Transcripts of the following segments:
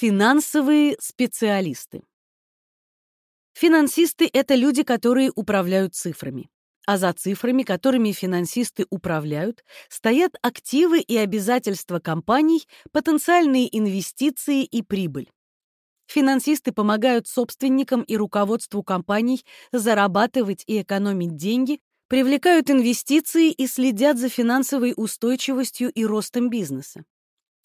Финансовые специалисты. Финансисты — это люди, которые управляют цифрами. А за цифрами, которыми финансисты управляют, стоят активы и обязательства компаний, потенциальные инвестиции и прибыль. Финансисты помогают собственникам и руководству компаний зарабатывать и экономить деньги, привлекают инвестиции и следят за финансовой устойчивостью и ростом бизнеса.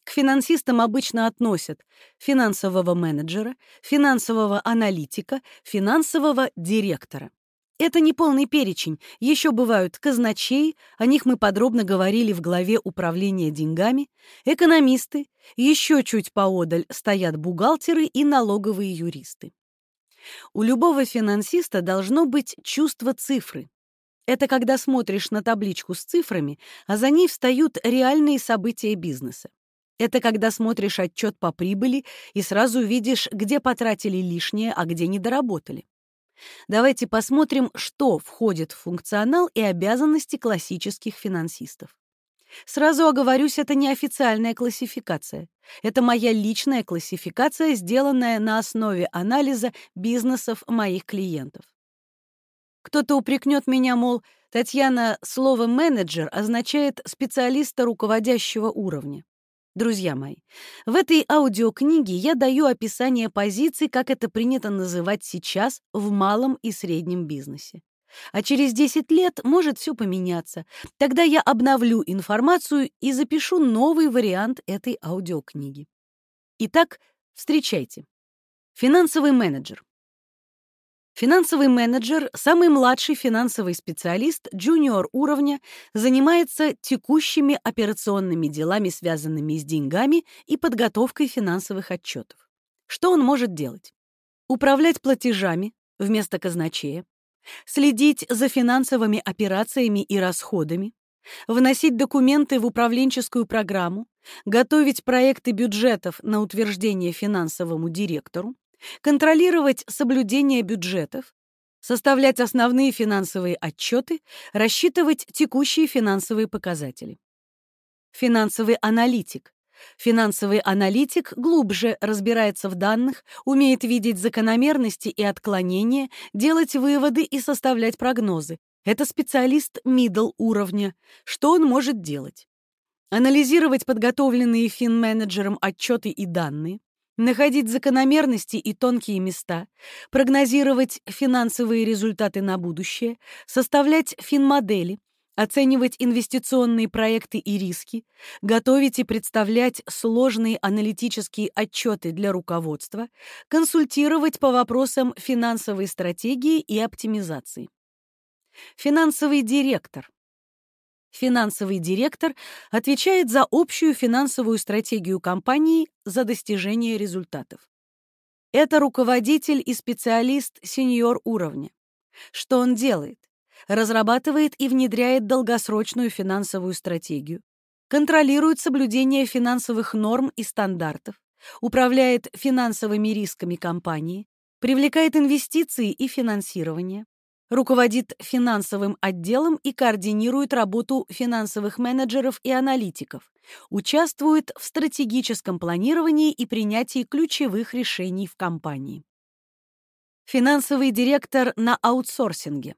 К финансистам обычно относят финансового менеджера, финансового аналитика, финансового директора. Это не полный перечень, еще бывают казначеи, о них мы подробно говорили в главе управления деньгами, экономисты, еще чуть поодаль стоят бухгалтеры и налоговые юристы. У любого финансиста должно быть чувство цифры. Это когда смотришь на табличку с цифрами, а за ней встают реальные события бизнеса. Это когда смотришь отчет по прибыли и сразу видишь, где потратили лишнее, а где недоработали. Давайте посмотрим, что входит в функционал и обязанности классических финансистов. Сразу оговорюсь, это не официальная классификация. Это моя личная классификация, сделанная на основе анализа бизнесов моих клиентов. Кто-то упрекнет меня, мол, Татьяна, слово «менеджер» означает специалиста руководящего уровня. Друзья мои, в этой аудиокниге я даю описание позиций, как это принято называть сейчас в малом и среднем бизнесе. А через 10 лет может все поменяться. Тогда я обновлю информацию и запишу новый вариант этой аудиокниги. Итак, встречайте. Финансовый менеджер. Финансовый менеджер, самый младший финансовый специалист джуниор уровня, занимается текущими операционными делами, связанными с деньгами и подготовкой финансовых отчетов. Что он может делать? Управлять платежами вместо казначея, следить за финансовыми операциями и расходами, вносить документы в управленческую программу, готовить проекты бюджетов на утверждение финансовому директору, контролировать соблюдение бюджетов, составлять основные финансовые отчеты, рассчитывать текущие финансовые показатели. Финансовый аналитик. Финансовый аналитик глубже разбирается в данных, умеет видеть закономерности и отклонения, делать выводы и составлять прогнозы. Это специалист middle уровня. Что он может делать? Анализировать подготовленные финменеджером отчеты и данные, находить закономерности и тонкие места, прогнозировать финансовые результаты на будущее, составлять финмодели, оценивать инвестиционные проекты и риски, готовить и представлять сложные аналитические отчеты для руководства, консультировать по вопросам финансовой стратегии и оптимизации. Финансовый директор Финансовый директор отвечает за общую финансовую стратегию компании за достижение результатов. Это руководитель и специалист сеньор уровня. Что он делает? Разрабатывает и внедряет долгосрочную финансовую стратегию, контролирует соблюдение финансовых норм и стандартов, управляет финансовыми рисками компании, привлекает инвестиции и финансирование, руководит финансовым отделом и координирует работу финансовых менеджеров и аналитиков, участвует в стратегическом планировании и принятии ключевых решений в компании. Финансовый директор на аутсорсинге.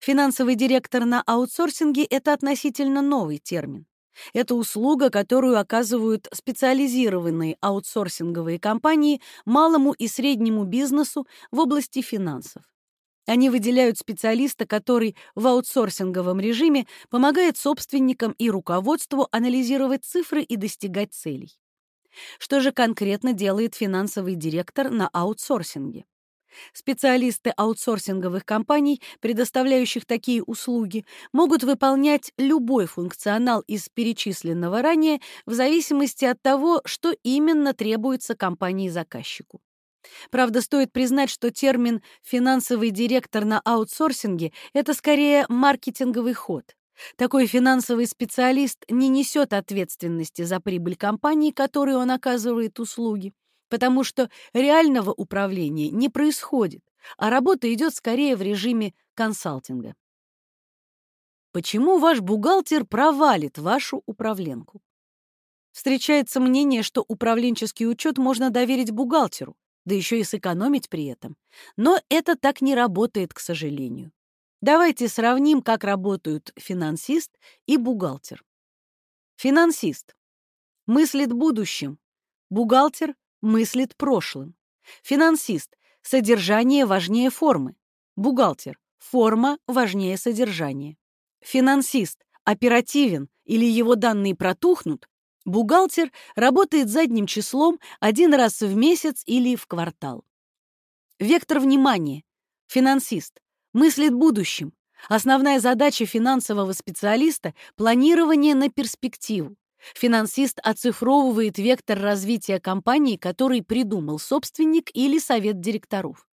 Финансовый директор на аутсорсинге – это относительно новый термин. Это услуга, которую оказывают специализированные аутсорсинговые компании малому и среднему бизнесу в области финансов. Они выделяют специалиста, который в аутсорсинговом режиме помогает собственникам и руководству анализировать цифры и достигать целей. Что же конкретно делает финансовый директор на аутсорсинге? Специалисты аутсорсинговых компаний, предоставляющих такие услуги, могут выполнять любой функционал из перечисленного ранее в зависимости от того, что именно требуется компании-заказчику. Правда, стоит признать, что термин «финансовый директор на аутсорсинге» — это скорее маркетинговый ход. Такой финансовый специалист не несет ответственности за прибыль компании, которой он оказывает услуги, потому что реального управления не происходит, а работа идет скорее в режиме консалтинга. Почему ваш бухгалтер провалит вашу управленку? Встречается мнение, что управленческий учет можно доверить бухгалтеру, да еще и сэкономить при этом. Но это так не работает, к сожалению. Давайте сравним, как работают финансист и бухгалтер. Финансист мыслит будущим, бухгалтер мыслит прошлым. Финансист — содержание важнее формы, бухгалтер — форма важнее содержания. Финансист оперативен или его данные протухнут, бухгалтер работает задним числом один раз в месяц или в квартал. Вектор внимания. Финансист мыслит будущим. Основная задача финансового специалиста – планирование на перспективу. Финансист оцифровывает вектор развития компании, который придумал собственник или совет директоров.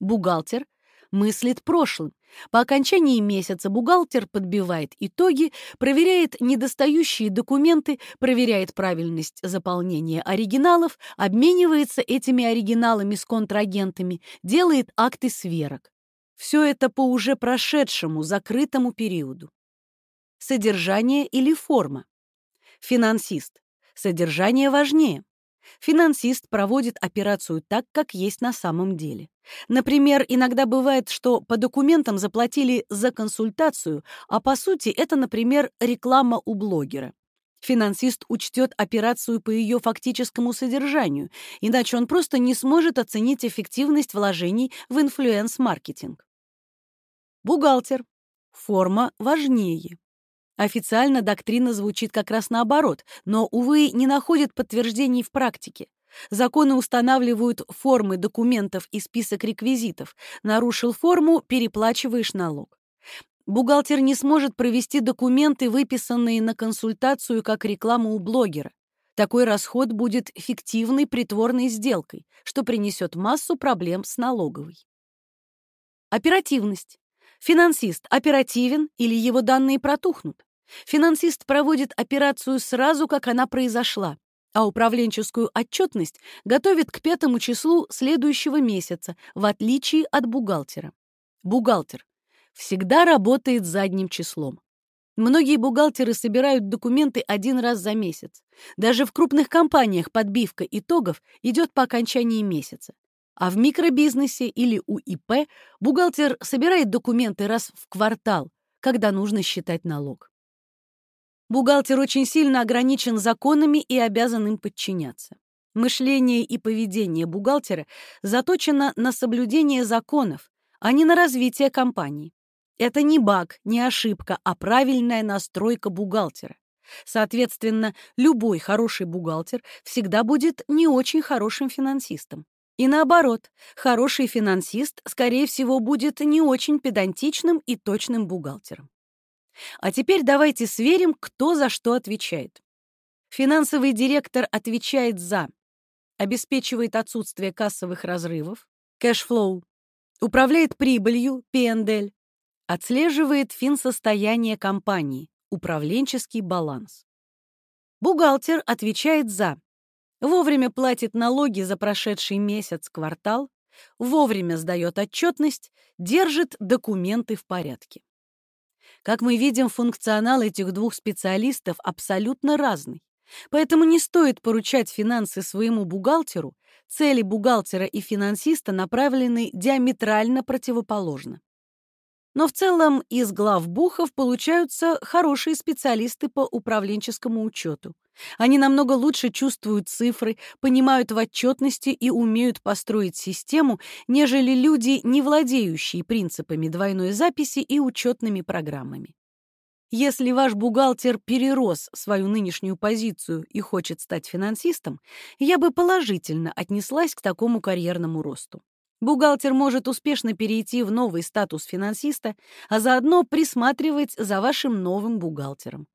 Бухгалтер мыслит прошлым. По окончании месяца бухгалтер подбивает итоги, проверяет недостающие документы, проверяет правильность заполнения оригиналов, обменивается этими оригиналами с контрагентами, делает акты сверок. Все это по уже прошедшему, закрытому периоду. Содержание или форма. Финансист. Содержание важнее. Финансист проводит операцию так, как есть на самом деле. Например, иногда бывает, что по документам заплатили за консультацию, а по сути это, например, реклама у блогера. Финансист учтет операцию по ее фактическому содержанию, иначе он просто не сможет оценить эффективность вложений в инфлюенс-маркетинг. Бухгалтер. Форма важнее. Официально доктрина звучит как раз наоборот, но, увы, не находит подтверждений в практике. Законы устанавливают формы документов и список реквизитов. Нарушил форму – переплачиваешь налог. Бухгалтер не сможет провести документы, выписанные на консультацию как рекламу у блогера. Такой расход будет фиктивной притворной сделкой, что принесет массу проблем с налоговой. Оперативность. Финансист оперативен или его данные протухнут. Финансист проводит операцию сразу, как она произошла, а управленческую отчетность готовит к пятому числу следующего месяца, в отличие от бухгалтера. Бухгалтер всегда работает задним числом. Многие бухгалтеры собирают документы один раз за месяц. Даже в крупных компаниях подбивка итогов идет по окончании месяца. А в микробизнесе или у ИП бухгалтер собирает документы раз в квартал, когда нужно считать налог. Бухгалтер очень сильно ограничен законами и обязан им подчиняться. Мышление и поведение бухгалтера заточено на соблюдение законов, а не на развитие компании. Это не баг, не ошибка, а правильная настройка бухгалтера. Соответственно, любой хороший бухгалтер всегда будет не очень хорошим финансистом. И наоборот, хороший финансист, скорее всего, будет не очень педантичным и точным бухгалтером. А теперь давайте сверим, кто за что отвечает. Финансовый директор отвечает за обеспечивает отсутствие кассовых разрывов, cash flow, управляет прибылью, P&L, отслеживает финсостояние компании, управленческий баланс. Бухгалтер отвечает за вовремя платит налоги за прошедший месяц, квартал, вовремя сдает отчетность, держит документы в порядке. Как мы видим, функционал этих двух специалистов абсолютно разный. Поэтому не стоит поручать финансы своему бухгалтеру, цели бухгалтера и финансиста направлены диаметрально противоположно. Но в целом из главбухов получаются хорошие специалисты по управленческому учету. Они намного лучше чувствуют цифры, понимают в отчетности и умеют построить систему, нежели люди, не владеющие принципами двойной записи и учетными программами. Если ваш бухгалтер перерос свою нынешнюю позицию и хочет стать финансистом, я бы положительно отнеслась к такому карьерному росту. Бухгалтер может успешно перейти в новый статус финансиста, а заодно присматривать за вашим новым бухгалтером.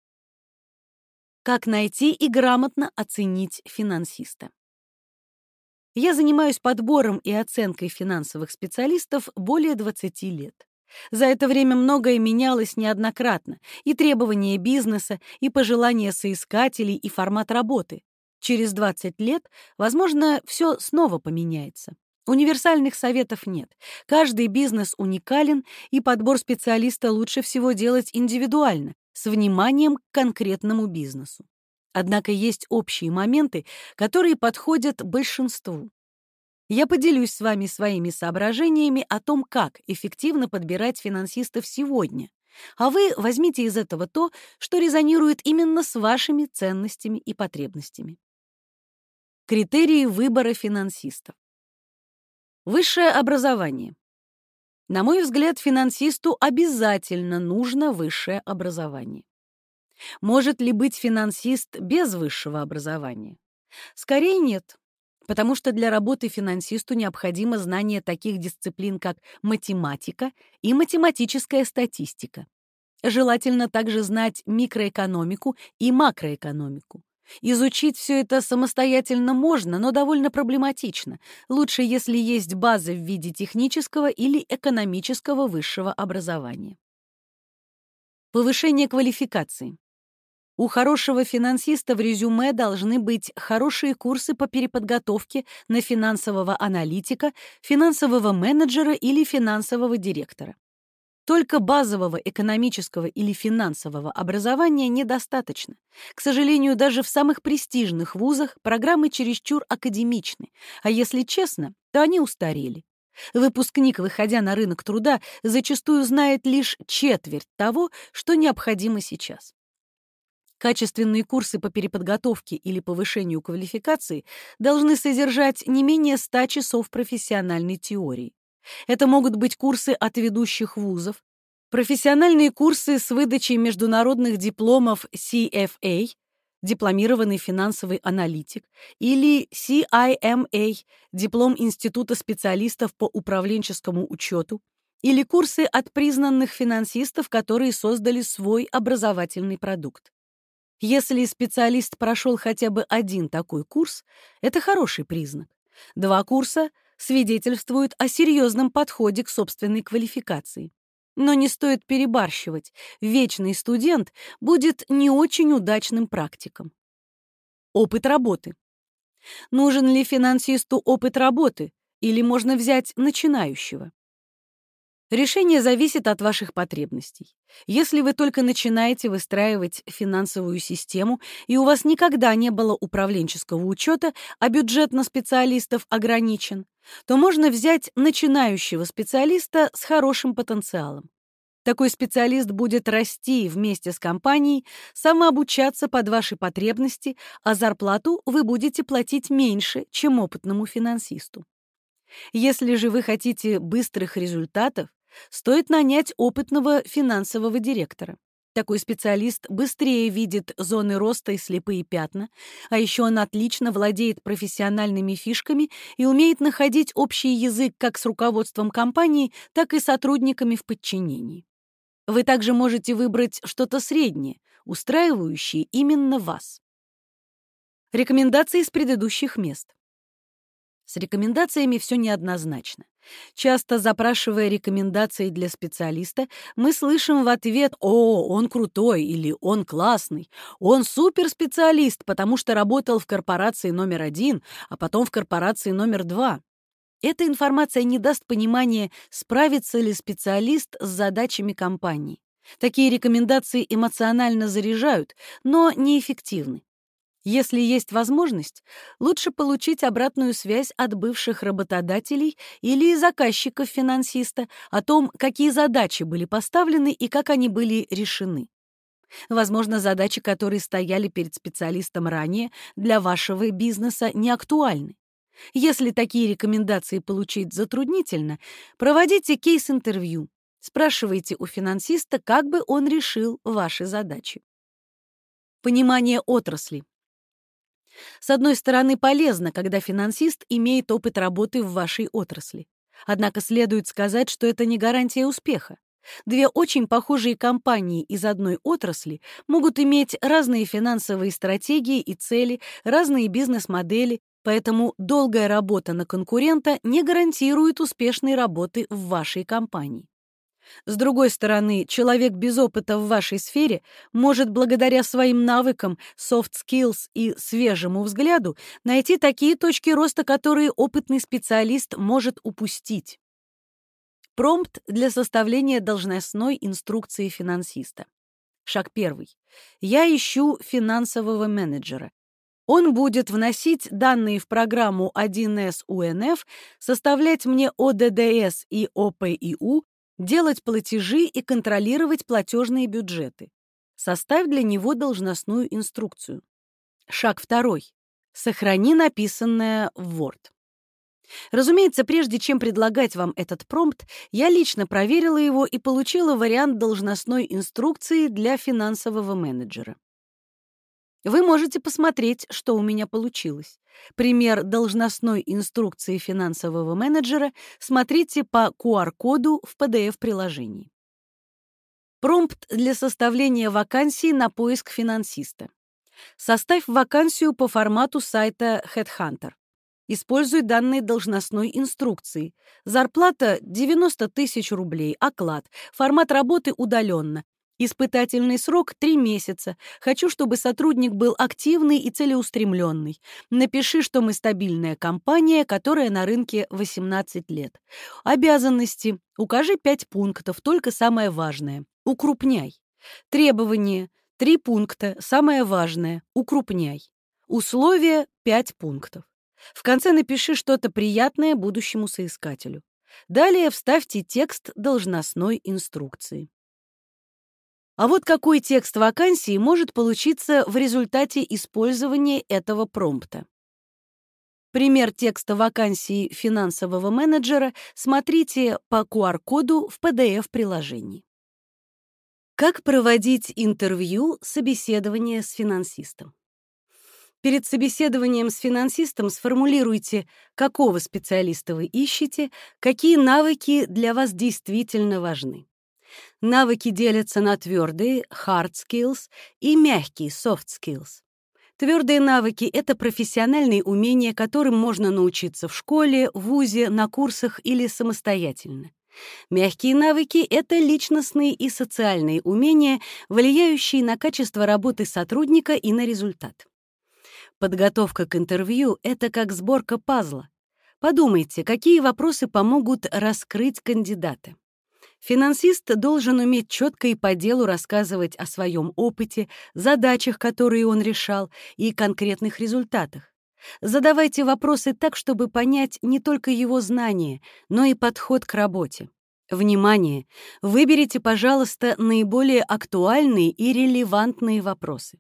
Как найти и грамотно оценить финансиста? Я занимаюсь подбором и оценкой финансовых специалистов более 20 лет. За это время многое менялось неоднократно, и требования бизнеса, и пожелания соискателей, и формат работы. Через 20 лет, возможно, все снова поменяется. Универсальных советов нет. Каждый бизнес уникален, и подбор специалиста лучше всего делать индивидуально, с вниманием к конкретному бизнесу. Однако есть общие моменты, которые подходят большинству. Я поделюсь с вами своими соображениями о том, как эффективно подбирать финансистов сегодня, а вы возьмите из этого то, что резонирует именно с вашими ценностями и потребностями. Критерии выбора финансистов. Высшее образование. На мой взгляд, финансисту обязательно нужно высшее образование. Может ли быть финансист без высшего образования? Скорее нет, потому что для работы финансисту необходимо знание таких дисциплин, как математика и математическая статистика. Желательно также знать микроэкономику и макроэкономику. Изучить все это самостоятельно можно, но довольно проблематично. Лучше, если есть база в виде технического или экономического высшего образования. Повышение квалификации. У хорошего финансиста в резюме должны быть хорошие курсы по переподготовке на финансового аналитика, финансового менеджера или финансового директора. Только базового экономического или финансового образования недостаточно. К сожалению, даже в самых престижных вузах программы чересчур академичны, а если честно, то они устарели. Выпускник, выходя на рынок труда, зачастую знает лишь четверть того, что необходимо сейчас. Качественные курсы по переподготовке или повышению квалификации должны содержать не менее 100 часов профессиональной теории. Это могут быть курсы от ведущих вузов, профессиональные курсы с выдачей международных дипломов CFA, дипломированный финансовый аналитик, или CIMA, диплом Института специалистов по управленческому учету, или курсы от признанных финансистов, которые создали свой образовательный продукт. Если специалист прошел хотя бы один такой курс, это хороший признак. Два курса свидетельствуют о серьезном подходе к собственной квалификации. Но не стоит перебарщивать. Вечный студент будет не очень удачным практиком. Опыт работы. Нужен ли финансисту опыт работы или можно взять начинающего? Решение зависит от ваших потребностей. Если вы только начинаете выстраивать финансовую систему, и у вас никогда не было управленческого учета, а бюджет на специалистов ограничен, то можно взять начинающего специалиста с хорошим потенциалом. Такой специалист будет расти вместе с компанией, самообучаться под ваши потребности, а зарплату вы будете платить меньше, чем опытному финансисту. Если же вы хотите быстрых результатов, стоит нанять опытного финансового директора. Такой специалист быстрее видит зоны роста и слепые пятна, а еще он отлично владеет профессиональными фишками и умеет находить общий язык как с руководством компании, так и сотрудниками в подчинении. Вы также можете выбрать что-то среднее, устраивающее именно вас. Рекомендации из предыдущих мест. С рекомендациями все неоднозначно. Часто запрашивая рекомендации для специалиста, мы слышим в ответ «О, он крутой» или «Он классный», «Он суперспециалист, потому что работал в корпорации номер один, а потом в корпорации номер два». Эта информация не даст понимания, справится ли специалист с задачами компании. Такие рекомендации эмоционально заряжают, но неэффективны. Если есть возможность, лучше получить обратную связь от бывших работодателей или заказчиков финансиста о том, какие задачи были поставлены и как они были решены. Возможно, задачи, которые стояли перед специалистом ранее, для вашего бизнеса не актуальны. Если такие рекомендации получить затруднительно, проводите кейс-интервью. Спрашивайте у финансиста, как бы он решил ваши задачи. Понимание отрасли. С одной стороны, полезно, когда финансист имеет опыт работы в вашей отрасли. Однако следует сказать, что это не гарантия успеха. Две очень похожие компании из одной отрасли могут иметь разные финансовые стратегии и цели, разные бизнес-модели, поэтому долгая работа на конкурента не гарантирует успешной работы в вашей компании. С другой стороны, человек без опыта в вашей сфере может благодаря своим навыкам, soft skills и свежему взгляду найти такие точки роста, которые опытный специалист может упустить. Промпт для составления должностной инструкции финансиста. Шаг первый. Я ищу финансового менеджера. Он будет вносить данные в программу 1С УНФ, составлять мне ОДДС и ОПИУ, делать платежи и контролировать платежные бюджеты. Составь для него должностную инструкцию. Шаг второй. Сохрани написанное в Word. Разумеется, прежде чем предлагать вам этот промпт, я лично проверила его и получила вариант должностной инструкции для финансового менеджера. Вы можете посмотреть, что у меня получилось. Пример должностной инструкции финансового менеджера смотрите по QR-коду в PDF-приложении. Промпт для составления вакансии на поиск финансиста. Составь вакансию по формату сайта Headhunter. Используй данные должностной инструкции. Зарплата 90 тысяч рублей, оклад, формат работы удаленно. Испытательный срок — три месяца. Хочу, чтобы сотрудник был активный и целеустремленный. Напиши, что мы стабильная компания, которая на рынке 18 лет. Обязанности. Укажи пять пунктов, только самое важное. Укрупняй. Требования. Три пункта, самое важное. Укрупняй. Условия — пять пунктов. В конце напиши что-то приятное будущему соискателю. Далее вставьте текст должностной инструкции. А вот какой текст вакансии может получиться в результате использования этого промпта. Пример текста вакансии финансового менеджера смотрите по QR-коду в PDF-приложении. Как проводить интервью, собеседование с финансистом? Перед собеседованием с финансистом сформулируйте, какого специалиста вы ищете, какие навыки для вас действительно важны. Навыки делятся на твердые hard skills и мягкие soft skills. Твердые навыки — это профессиональные умения, которым можно научиться в школе, вузе, на курсах или самостоятельно. Мягкие навыки — это личностные и социальные умения, влияющие на качество работы сотрудника и на результат. Подготовка к интервью — это как сборка пазла. Подумайте, какие вопросы помогут раскрыть кандидата. Финансист должен уметь четко и по делу рассказывать о своем опыте, задачах, которые он решал, и конкретных результатах. Задавайте вопросы так, чтобы понять не только его знания, но и подход к работе. Внимание! Выберите, пожалуйста, наиболее актуальные и релевантные вопросы.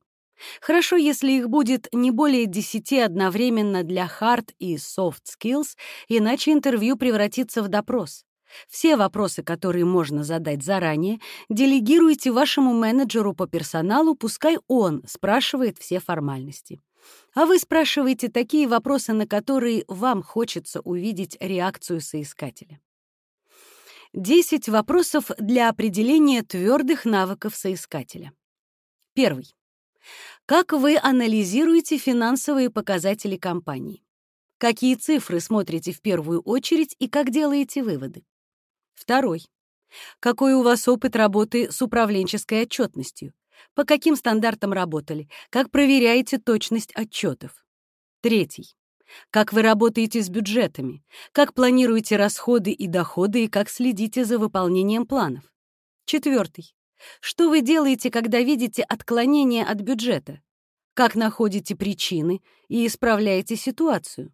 Хорошо, если их будет не более 10 одновременно для hard и soft skills, иначе интервью превратится в допрос. Все вопросы, которые можно задать заранее, делегируйте вашему менеджеру по персоналу, пускай он спрашивает все формальности. А вы спрашиваете такие вопросы, на которые вам хочется увидеть реакцию соискателя. 10 вопросов для определения твердых навыков соискателя. Первый. Как вы анализируете финансовые показатели компании? Какие цифры смотрите в первую очередь и как делаете выводы? Второй. Какой у вас опыт работы с управленческой отчетностью? По каким стандартам работали? Как проверяете точность отчетов? Третий. Как вы работаете с бюджетами? Как планируете расходы и доходы и как следите за выполнением планов? Четвертый. Что вы делаете, когда видите отклонение от бюджета? Как находите причины и исправляете ситуацию?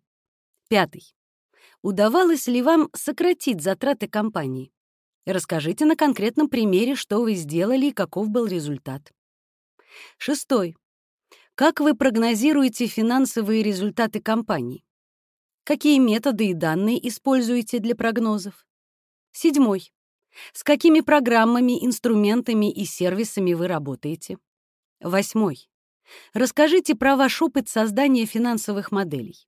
Пятый. Удавалось ли вам сократить затраты компании? Расскажите на конкретном примере, что вы сделали и каков был результат. Шестой. Как вы прогнозируете финансовые результаты компании? Какие методы и данные используете для прогнозов? Седьмой. С какими программами, инструментами и сервисами вы работаете? Восьмой. Расскажите про ваш опыт создания финансовых моделей.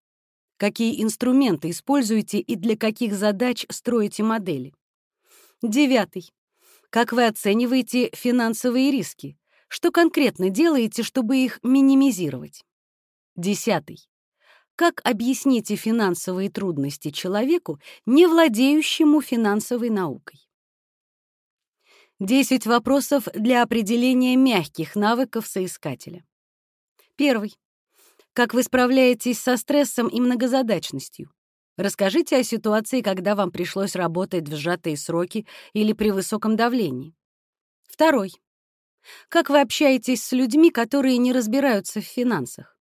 Какие инструменты используете и для каких задач строите модели? Девятый. Как вы оцениваете финансовые риски? Что конкретно делаете, чтобы их минимизировать? Десятый. Как объясните финансовые трудности человеку, не владеющему финансовой наукой? 10 вопросов для определения мягких навыков соискателя. Первый. Как вы справляетесь со стрессом и многозадачностью? Расскажите о ситуации, когда вам пришлось работать в сжатые сроки или при высоком давлении. Второй. Как вы общаетесь с людьми, которые не разбираются в финансах?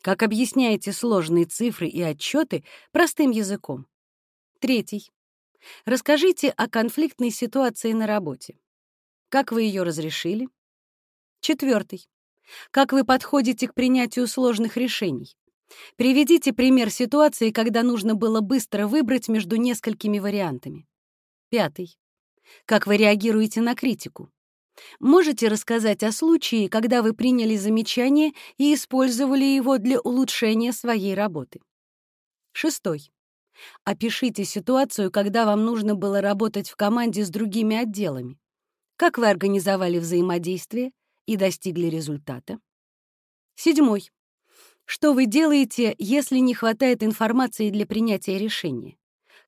Как объясняете сложные цифры и отчеты простым языком? Третий. Расскажите о конфликтной ситуации на работе. Как вы ее разрешили? Четвертый. Как вы подходите к принятию сложных решений? Приведите пример ситуации, когда нужно было быстро выбрать между несколькими вариантами. Пятый. Как вы реагируете на критику? Можете рассказать о случае, когда вы приняли замечание и использовали его для улучшения своей работы? Шестой. Опишите ситуацию, когда вам нужно было работать в команде с другими отделами. Как вы организовали взаимодействие и достигли результата? Седьмой. Что вы делаете, если не хватает информации для принятия решения?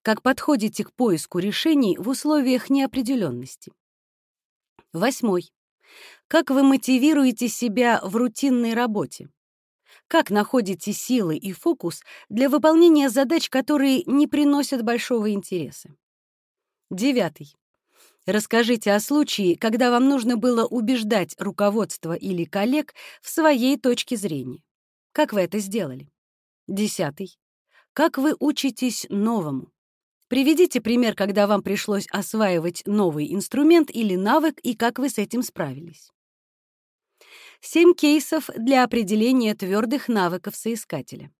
Как подходите к поиску решений в условиях неопределенности? Восьмой. Как вы мотивируете себя в рутинной работе? Как находите силы и фокус для выполнения задач, которые не приносят большого интереса? Девятый. Расскажите о случае, когда вам нужно было убеждать руководство или коллег в своей точке зрения. Как вы это сделали? Десятый. Как вы учитесь новому? Приведите пример, когда вам пришлось осваивать новый инструмент или навык, и как вы с этим справились. Семь кейсов для определения твердых навыков соискателя.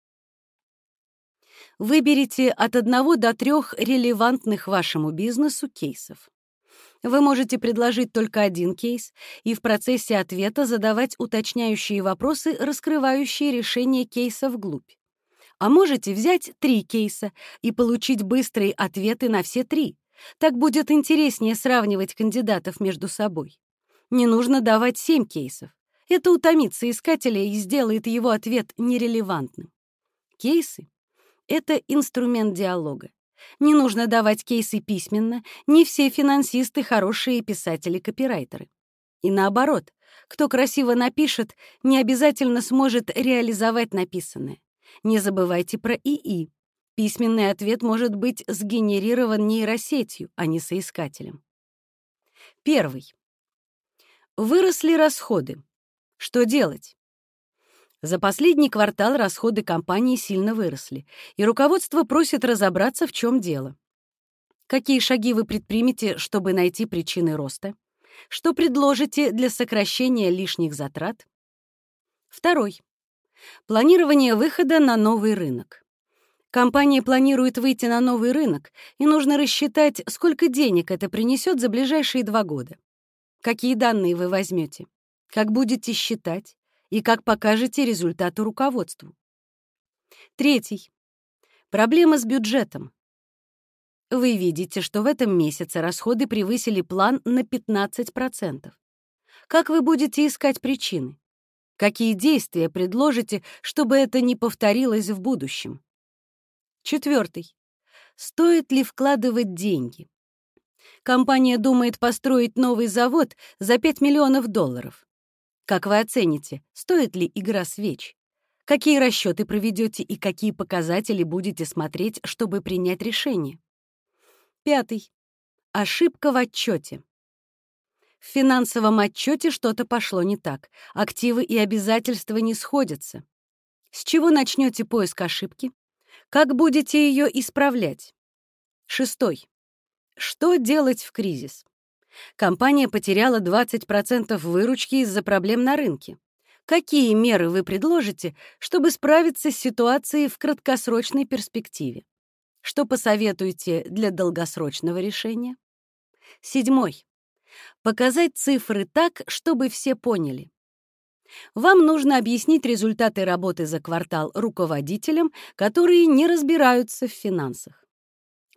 Выберите от одного до трех релевантных вашему бизнесу кейсов. Вы можете предложить только один кейс и в процессе ответа задавать уточняющие вопросы, раскрывающие решение кейса вглубь. А можете взять три кейса и получить быстрые ответы на все три. Так будет интереснее сравнивать кандидатов между собой. Не нужно давать семь кейсов. Это утомит соискателя и сделает его ответ нерелевантным. Кейсы — это инструмент диалога. Не нужно давать кейсы письменно, не все финансисты — хорошие писатели-копирайтеры. И наоборот, кто красиво напишет, не обязательно сможет реализовать написанное. Не забывайте про ИИ. Письменный ответ может быть сгенерирован нейросетью, а не соискателем. Первый. Выросли расходы. Что делать? За последний квартал расходы компании сильно выросли, и руководство просит разобраться, в чем дело. Какие шаги вы предпримете, чтобы найти причины роста? Что предложите для сокращения лишних затрат? Второй. Планирование выхода на новый рынок. Компания планирует выйти на новый рынок, и нужно рассчитать, сколько денег это принесет за ближайшие два года. Какие данные вы возьмете? Как будете считать? И как покажете результаты руководству? Третий. Проблема с бюджетом. Вы видите, что в этом месяце расходы превысили план на 15%. Как вы будете искать причины? Какие действия предложите, чтобы это не повторилось в будущем? Четвертый. Стоит ли вкладывать деньги? Компания думает построить новый завод за 5 миллионов долларов. Как вы оцените, стоит ли игра свеч? Какие расчеты проведете и какие показатели будете смотреть, чтобы принять решение? Пятый. Ошибка в отчете. В финансовом отчете что-то пошло не так. Активы и обязательства не сходятся. С чего начнете поиск ошибки? Как будете ее исправлять? Шестой. Что делать в кризис? Компания потеряла 20% выручки из-за проблем на рынке. Какие меры вы предложите, чтобы справиться с ситуацией в краткосрочной перспективе? Что посоветуете для долгосрочного решения? Седьмой. Показать цифры так, чтобы все поняли. Вам нужно объяснить результаты работы за квартал руководителям, которые не разбираются в финансах.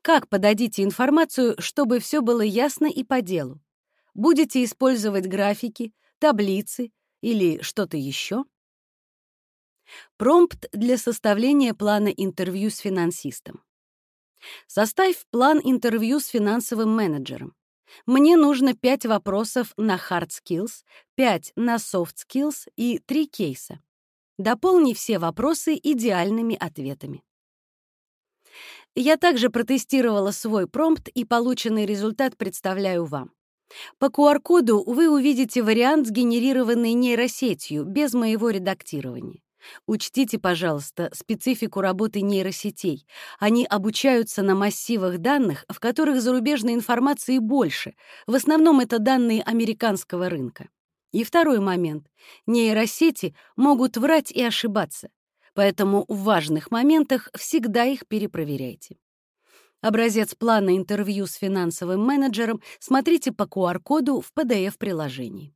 Как подадите информацию, чтобы все было ясно и по делу? Будете использовать графики, таблицы или что-то еще? Промпт для составления плана интервью с финансистом. Составь план интервью с финансовым менеджером. Мне нужно 5 вопросов на hard skills, 5 на soft skills и 3 кейса. Дополни все вопросы идеальными ответами. Я также протестировала свой промпт и полученный результат представляю вам. По QR-коду вы увидите вариант, сгенерированный нейросетью, без моего редактирования. Учтите, пожалуйста, специфику работы нейросетей. Они обучаются на массивах данных, в которых зарубежной информации больше. В основном это данные американского рынка. И второй момент. Нейросети могут врать и ошибаться. Поэтому в важных моментах всегда их перепроверяйте. Образец плана интервью с финансовым менеджером смотрите по QR-коду в PDF-приложении.